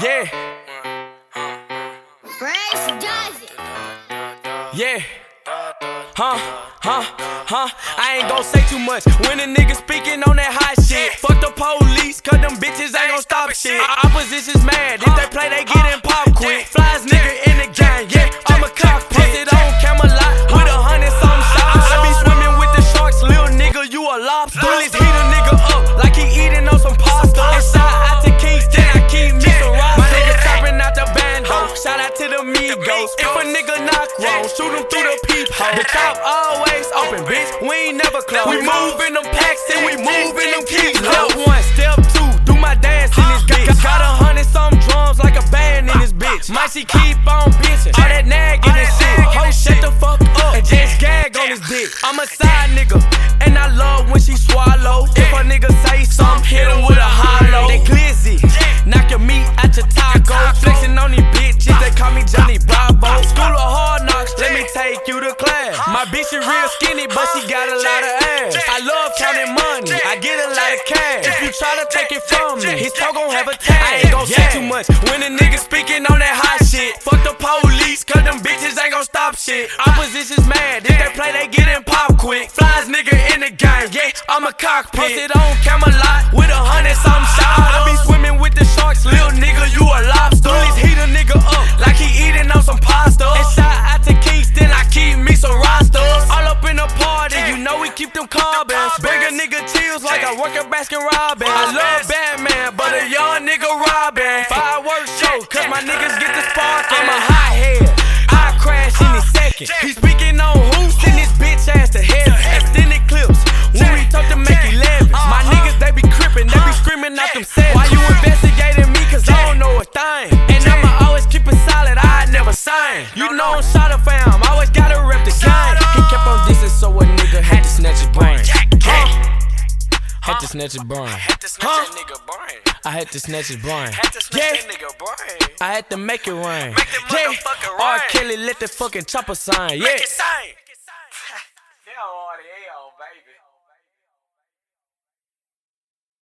Yeah, Fresh does it. yeah. Huh, huh, huh. I ain't gon' say too much when a nigga speaking on that hot shit. Fuck the police, cause them bitches ain't gon' stop shit. Opposition's mad, if they play, they get pop If a nigga knock wrong, shoot him through the peephole. The top always open, bitch. We ain't never close. We move in them packs bitch is real skinny, but she got a lot of ass. I love counting money, I get a lot of cash. If you try to take it from me, his toe gon' have a tag. I ain't gon' say too much when a nigga speaking on that hot shit. Fuck the police, cause them bitches ain't gon' stop shit. Opposition's mad, if they play, they getting pop quick. Flies nigga in the game, yeah, I'm a cockpit. Posted on Camelot them carbons. Bring a nigga chills like I work at Baskin Robbins. I love Batman, but a young nigga robbing. Fireworks show, cause my niggas get the spark. I'm a hot head, I crash in any uh, second. He speaking on who? Send this bitch ass to heaven. Extended clips, when we talk to make 11. My uh-huh. niggas, they be crippin', they be uh-huh. screaming out them sevens. Why you investigating me? Cause I don't know a thing. And I'ma always keep it solid, I never sign. You know I'm shot of fam, always gotta rep the gang. This is so a nigga had to snatch his brain. Had to snatch his brain. I had to snatch his brain. Yeah. I had to make it rain. Yeah. R. Kelly let the fucking chopper sign. Yeah. Make it sign.